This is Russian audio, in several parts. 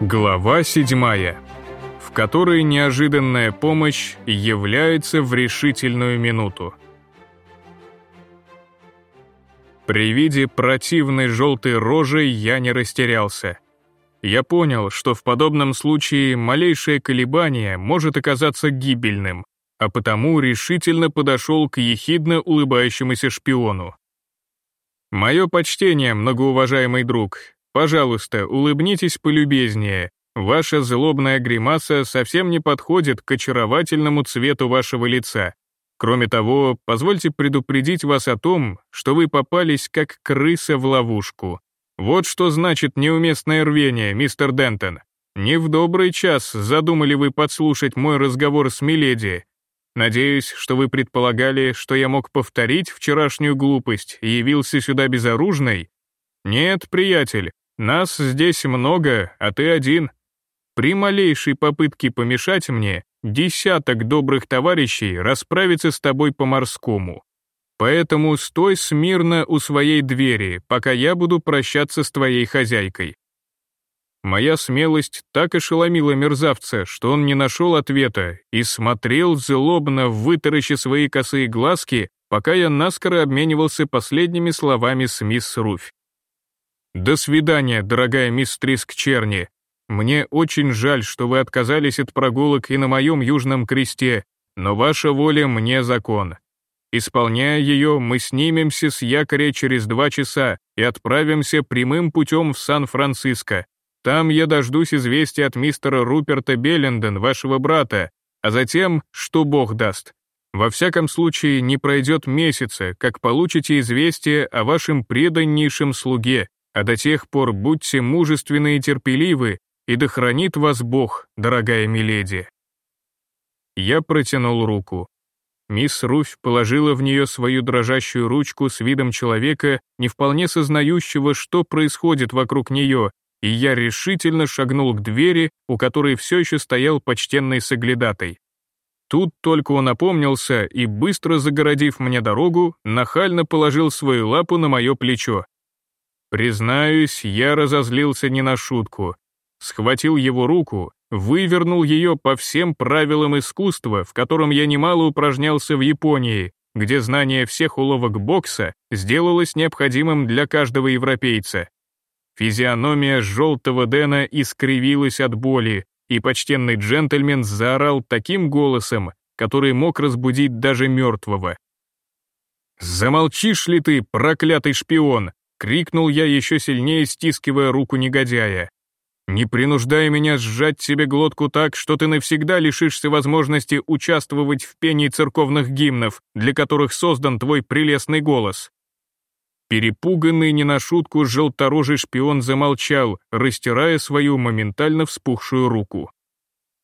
Глава седьмая, в которой неожиданная помощь является в решительную минуту. При виде противной желтой рожи я не растерялся. Я понял, что в подобном случае малейшее колебание может оказаться гибельным, а потому решительно подошел к ехидно улыбающемуся шпиону. «Мое почтение, многоуважаемый друг, Пожалуйста, улыбнитесь полюбезнее. Ваша злобная гримаса совсем не подходит к очаровательному цвету вашего лица. Кроме того, позвольте предупредить вас о том, что вы попались как крыса в ловушку. Вот что значит неуместное рвение, мистер Дентон. Не в добрый час задумали вы подслушать мой разговор с Миледи. Надеюсь, что вы предполагали, что я мог повторить вчерашнюю глупость и явился сюда безоружный? Нет, приятель, нас здесь много, а ты один. При малейшей попытке помешать мне, десяток добрых товарищей расправится с тобой по-морскому. Поэтому стой смирно у своей двери, пока я буду прощаться с твоей хозяйкой». Моя смелость так ошеломила мерзавца, что он не нашел ответа и смотрел злобно, вытаращи свои косые глазки, пока я наскоро обменивался последними словами с мисс Руфь. «До свидания, дорогая мисс Триск Черни. Мне очень жаль, что вы отказались от прогулок и на моем Южном Кресте, но ваша воля мне закон. Исполняя ее, мы снимемся с якоря через два часа и отправимся прямым путем в Сан-Франциско. Там я дождусь известия от мистера Руперта Белленден, вашего брата, а затем, что Бог даст. Во всяком случае, не пройдет месяца, как получите известие о вашем преданнейшем слуге, а до тех пор будьте мужественны и терпеливы, и да хранит вас Бог, дорогая миледи». Я протянул руку. Мисс Руфь положила в нее свою дрожащую ручку с видом человека, не вполне сознающего, что происходит вокруг нее, и я решительно шагнул к двери, у которой все еще стоял почтенный соглядатай. Тут только он опомнился и, быстро загородив мне дорогу, нахально положил свою лапу на мое плечо. Признаюсь, я разозлился не на шутку. Схватил его руку, вывернул ее по всем правилам искусства, в котором я немало упражнялся в Японии, где знание всех уловок бокса сделалось необходимым для каждого европейца. Физиономия желтого Дэна искривилась от боли, и почтенный джентльмен заорал таким голосом, который мог разбудить даже мертвого. «Замолчишь ли ты, проклятый шпион? Крикнул я еще сильнее, стискивая руку негодяя. «Не принуждай меня сжать тебе глотку так, что ты навсегда лишишься возможности участвовать в пении церковных гимнов, для которых создан твой прелестный голос». Перепуганный не на шутку желторожий шпион замолчал, растирая свою моментально вспухшую руку.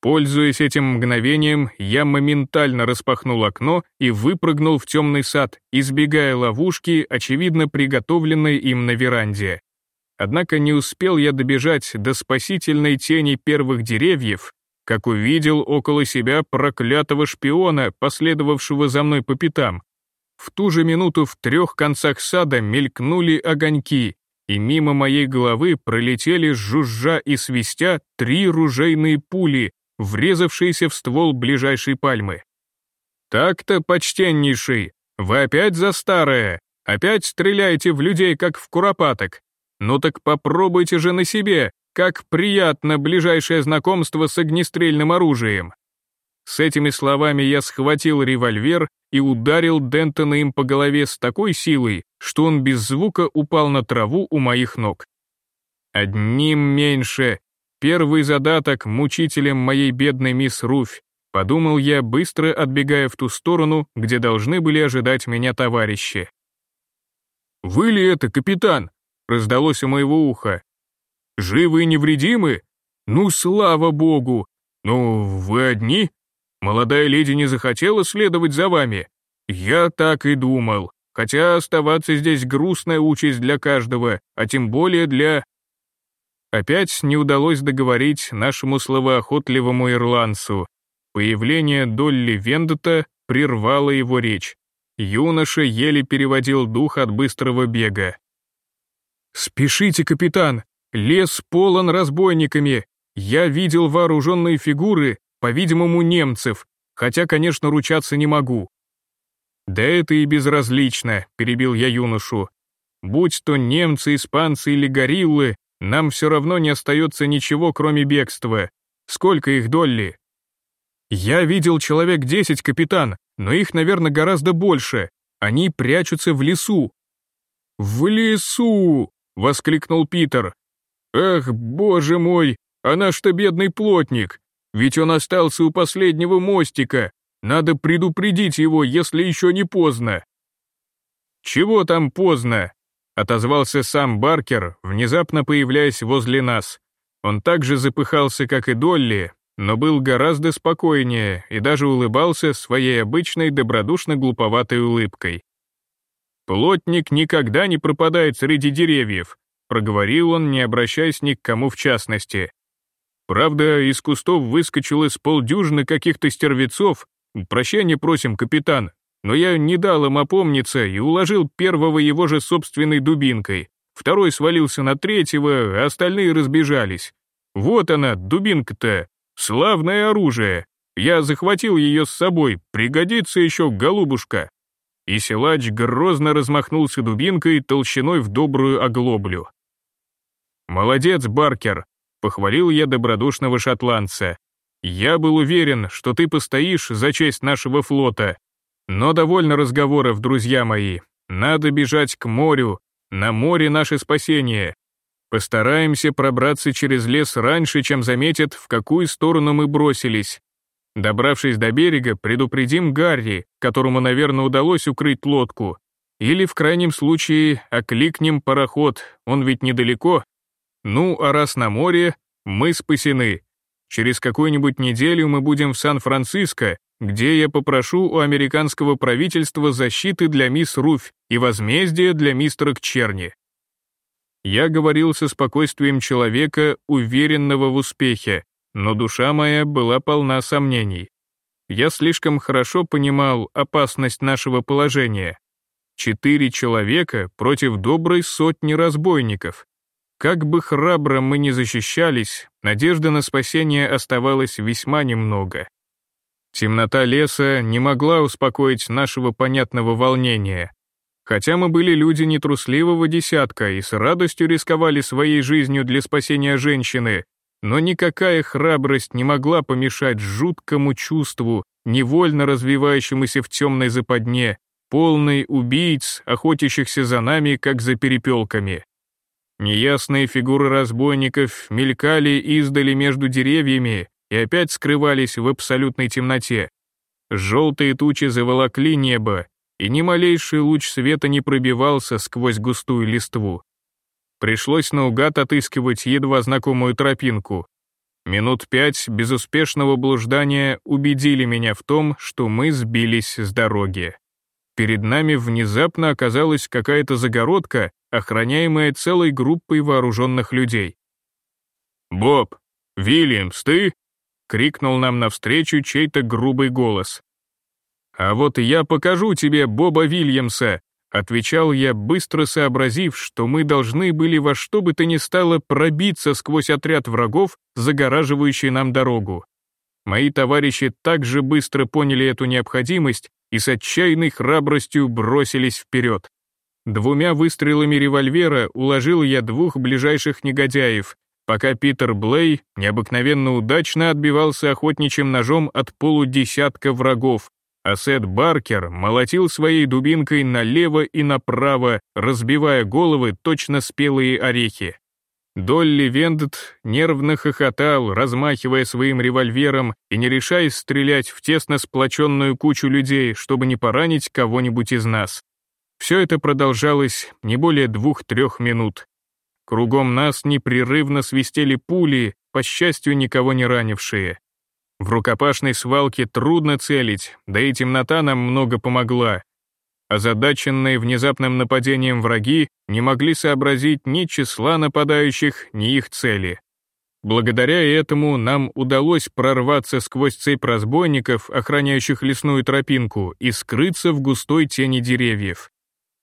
Пользуясь этим мгновением, я моментально распахнул окно и выпрыгнул в темный сад, избегая ловушки, очевидно приготовленной им на веранде. Однако не успел я добежать до спасительной тени первых деревьев, как увидел около себя проклятого шпиона, последовавшего за мной по пятам. В ту же минуту в трех концах сада мелькнули огоньки, и мимо моей головы пролетели жужжа и свистя три ружейные пули, врезавшийся в ствол ближайшей пальмы. «Так-то, почтеннейший, вы опять за старое, опять стреляете в людей, как в куропаток. Ну так попробуйте же на себе, как приятно ближайшее знакомство с огнестрельным оружием». С этими словами я схватил револьвер и ударил Дентона им по голове с такой силой, что он без звука упал на траву у моих ног. Одним меньше, Первый задаток мучителем моей бедной мисс Руфь, подумал я, быстро отбегая в ту сторону, где должны были ожидать меня товарищи. «Вы ли это, капитан?» — раздалось у моего уха. «Живы и невредимы? Ну, слава богу! Ну, вы одни? Молодая леди не захотела следовать за вами? Я так и думал, хотя оставаться здесь грустная участь для каждого, а тем более для Опять не удалось договорить нашему словоохотливому ирландцу. Появление Долли Вендета прервало его речь. Юноша еле переводил дух от быстрого бега. «Спешите, капитан! Лес полон разбойниками! Я видел вооруженные фигуры, по-видимому, немцев, хотя, конечно, ручаться не могу. «Да это и безразлично», — перебил я юношу. «Будь то немцы, испанцы или гориллы, нам все равно не остается ничего, кроме бегства. Сколько их долли?» «Я видел человек десять, капитан, но их, наверное, гораздо больше. Они прячутся в лесу». «В лесу!» — воскликнул Питер. «Ах, боже мой, а наш-то бедный плотник! Ведь он остался у последнего мостика. Надо предупредить его, если еще не поздно». «Чего там поздно?» — отозвался сам Баркер, внезапно появляясь возле нас. Он также запыхался, как и Долли, но был гораздо спокойнее и даже улыбался своей обычной добродушно-глуповатой улыбкой. «Плотник никогда не пропадает среди деревьев», проговорил он, не обращаясь ни к кому в частности. Правда, из кустов выскочило с полдюжины каких-то стервецов. Прощения просим, капитан, но я не дал им опомниться и уложил первого его же собственной дубинкой. Второй свалился на третьего, а остальные разбежались. Вот она, дубинка-то, Славное оружие. Я захватил ее с собой, пригодится еще голубушка». И силач грозно размахнулся дубинкой толщиной в добрую оглоблю. «Молодец, Баркер», — похвалил я добродушного шотландца. «Я был уверен, что ты постоишь за честь нашего флота. Но довольно разговоров, друзья мои. Надо бежать к морю. На море наше спасение. Постараемся пробраться через лес раньше, чем заметят, в какую сторону мы бросились. Добравшись до берега, предупредим Гарри, которому, наверное, удалось укрыть лодку. Или, в крайнем случае, окликнем пароход, он ведь недалеко. Ну, а раз на море, мы спасены. Через какую-нибудь неделю мы будем в Сан-Франциско, где я попрошу у американского правительства защиты для мисс Руфь и возмездия для мистера Кчерни. Я говорил со спокойствием человека, уверенного в успехе, но душа моя была полна сомнений. Я слишком хорошо понимал опасность нашего положения. Четыре человека против доброй сотни разбойников. Как бы храбро мы ни защищались, надежды на спасение оставалось весьма немного. Темнота леса не могла успокоить нашего понятного волнения. Хотя мы были люди нетрусливого десятка и с радостью рисковали своей жизнью для спасения женщины, но никакая храбрость не могла помешать жуткому чувству, невольно развивающемуся в темной западне, полной убийц, охотящихся за нами, как за перепелками. Неясные фигуры разбойников мелькали издали между деревьями и опять скрывались в абсолютной темноте. Желтые тучи заволокли небо, и ни малейший луч света не пробивался сквозь густую листву. Пришлось наугад отыскивать едва знакомую тропинку. Минут пять безуспешного блуждания убедили меня в том, что мы сбились с дороги. Перед нами внезапно оказалась какая-то загородка, охраняемая целой группой вооруженных людей. «Боб! Вильямс, ты?» — крикнул нам навстречу чей-то грубый голос. «А вот я покажу тебе Боба Вильямса», отвечал я, быстро сообразив, что мы должны были во что бы то ни стало пробиться сквозь отряд врагов, загораживающий нам дорогу. Мои товарищи также быстро поняли эту необходимость и с отчаянной храбростью бросились вперед. Двумя выстрелами револьвера уложил я двух ближайших негодяев, пока Питер Блей необыкновенно удачно отбивался охотничьим ножом от полудесятка врагов, а Сет Баркер молотил своей дубинкой налево и направо, разбивая головы точно спелые орехи. Долли Вендет нервно хохотал, размахивая своим револьвером и не решаясь стрелять в тесно сплоченную кучу людей, чтобы не поранить кого-нибудь из нас. Все это продолжалось не более двух-трех минут. Кругом нас непрерывно свистели пули, по счастью, никого не ранившие. В рукопашной свалке трудно целить, да и темнота нам много помогла. Озадаченные внезапным нападением враги не могли сообразить ни числа нападающих, ни их цели. Благодаря этому нам удалось прорваться сквозь цепь разбойников, охраняющих лесную тропинку, и скрыться в густой тени деревьев.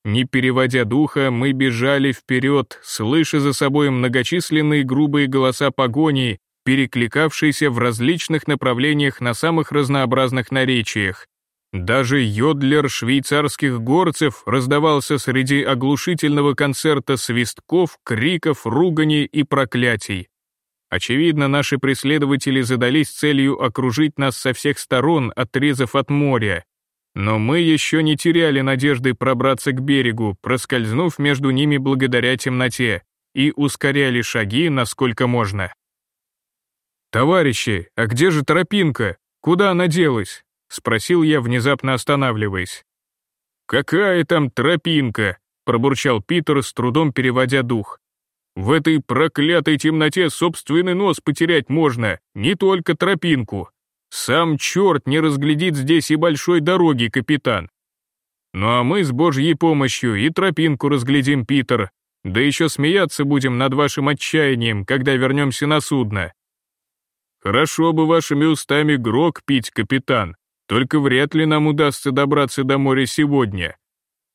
Не переводя духа, мы бежали вперед, слыша за собой многочисленные грубые голоса погони перекликавшийся в различных направлениях на самых разнообразных наречиях. Даже йодлер швейцарских горцев раздавался среди оглушительного концерта свистков, криков, руганий и проклятий. Очевидно, наши преследователи задались целью окружить нас со всех сторон, отрезав от моря. Но мы еще не теряли надежды пробраться к берегу, проскользнув между ними благодаря темноте, и ускоряли шаги, насколько можно. «Товарищи, а где же тропинка? Куда она делась?» — спросил я, внезапно останавливаясь. «Какая там тропинка?» — пробурчал Питер, с трудом переводя дух. В этой проклятой темноте собственный нос потерять можно, не только тропинку. Сам черт не разглядит здесь и большой дороги, капитан. Ну а мы с божьей помощью и тропинку разглядим, Питер, да еще смеяться будем над вашим отчаянием, когда вернемся на судно. Хорошо бы вашими устами грок пить, капитан, только вряд ли нам удастся добраться до моря сегодня»,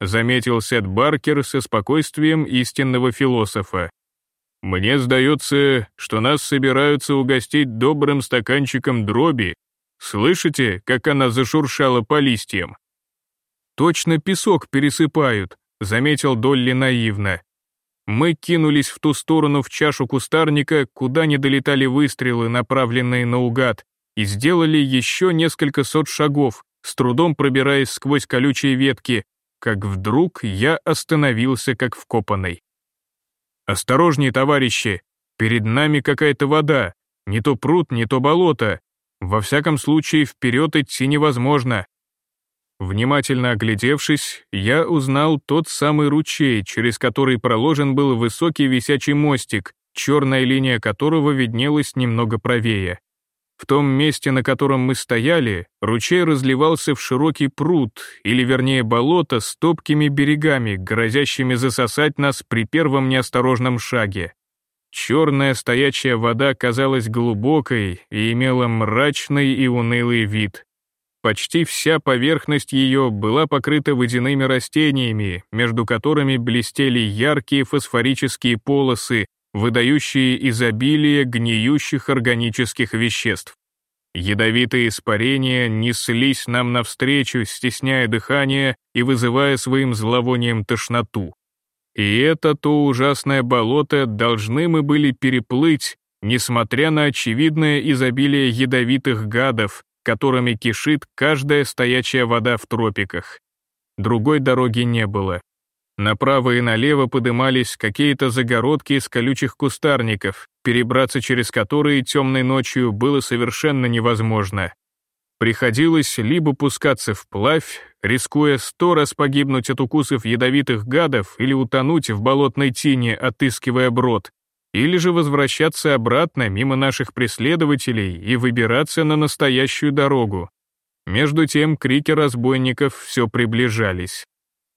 заметил Сет Баркер со спокойствием истинного философа. Мне сдается, что нас собираются угостить добрым стаканчиком дроби. Слышите, как она зашуршала по листьям? Точно песок пересыпают, заметил Долли наивно. Мы кинулись в ту сторону в чашу кустарника, куда не долетали выстрелы, направленные наугад, и сделали еще несколько сот шагов, с трудом пробираясь сквозь колючие ветки, как вдруг я остановился как вкопанный. «Осторожнее, товарищи! Перед нами какая-то вода, не то пруд, не то болото. Во всяком случае, вперед идти невозможно». Внимательно оглядевшись, я узнал тот самый ручей, через который проложен был высокий висячий мостик, черная линия которого виднелась немного правее. В том месте, на котором мы стояли, ручей разливался в широкий пруд, или вернее болото с топкими берегами, грозящими засосать нас при первом неосторожном шаге. Черная стоячая вода казалась глубокой и имела мрачный и унылый вид. Почти вся поверхность ее была покрыта водяными растениями, между которыми блестели яркие фосфорические полосы, выдающие изобилие гниющих органических веществ. Ядовитые испарения неслись нам навстречу, стесняя дыхание и вызывая своим зловонием тошноту. И это то ужасное болото должны мы были переплыть, несмотря на очевидное изобилие ядовитых гадов, которыми кишит каждая стоячая вода в тропиках. Другой дороги не было. Направо и налево подымались какие-то загородки из колючих кустарников, перебраться через которые темной ночью было совершенно невозможно. Приходилось либо пускаться вплавь, рискуя сто раз погибнуть от укусов ядовитых гадов или утонуть в болотной тине, отыскивая брод, или же возвращаться обратно мимо наших преследователей и выбираться на настоящую дорогу. Между тем крики разбойников все приближались.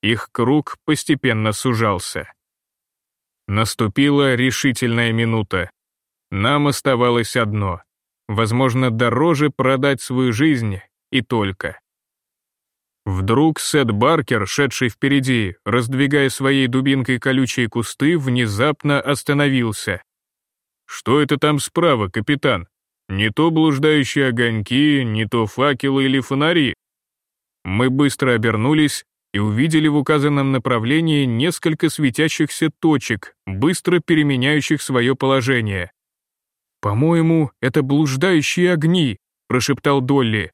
Их круг постепенно сужался. Наступила решительная минута. Нам оставалось одно. Возможно, дороже продать свою жизнь и только. Вдруг Сет Баркер, шедший впереди, раздвигая своей дубинкой колючие кусты, внезапно остановился. «Что это там справа, капитан? Не то блуждающие огоньки, не то факелы или фонари?» Мы быстро обернулись и увидели в указанном направлении несколько светящихся точек, быстро переменяющих свое положение. «По-моему, это блуждающие огни», — прошептал Долли.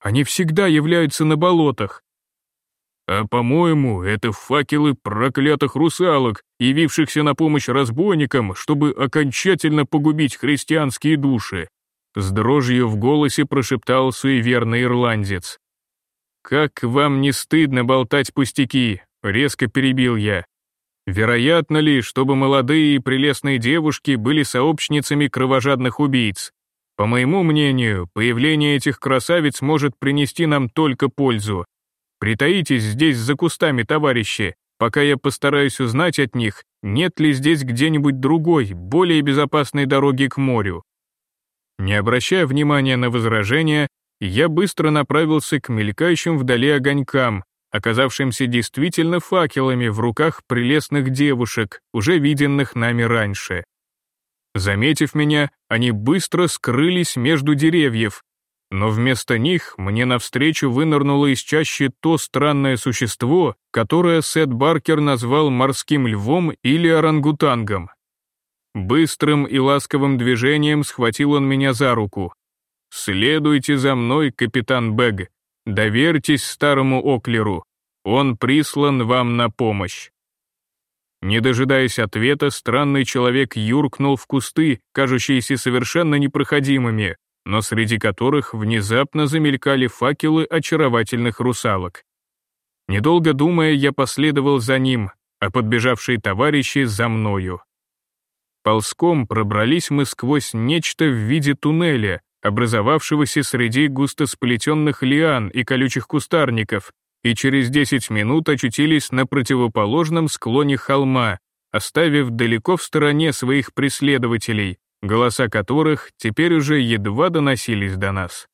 «Они всегда являются на болотах». «А по-моему, это факелы проклятых русалок, явившихся на помощь разбойникам, чтобы окончательно погубить христианские души», с дрожью в голосе прошептал суеверный ирландец. «Как вам не стыдно болтать пустяки?» — резко перебил я. «Вероятно ли, чтобы молодые и прелестные девушки были сообщницами кровожадных убийц? По моему мнению, появление этих красавиц может принести нам только пользу. Притаитесь здесь за кустами, товарищи, пока я постараюсь узнать от них, нет ли здесь где-нибудь другой, более безопасной дороги к морю». Не обращая внимания на возражения, я быстро направился к мелькающим вдали огонькам, оказавшимся действительно факелами в руках прелестных девушек, уже виденных нами раньше. Заметив меня, они быстро скрылись между деревьев, но вместо них мне навстречу вынырнуло из чащи то странное существо, которое Сет Баркер назвал морским львом или орангутангом. Быстрым и ласковым движением схватил он меня за руку. «Следуйте за мной, капитан Бэг. Доверьтесь старому Оклеру. Он прислан вам на помощь». Не дожидаясь ответа, странный человек юркнул в кусты, кажущиеся совершенно непроходимыми, но среди которых внезапно замелькали факелы очаровательных русалок. Недолго думая, я последовал за ним, а подбежавшие товарищи за мною. Ползком пробрались мы сквозь нечто в виде туннеля, образовавшегося среди густо сплетенных лиан и колючих кустарников, и через 10 минут очутились на противоположном склоне холма, оставив далеко в стороне своих преследователей, голоса которых теперь уже едва доносились до нас.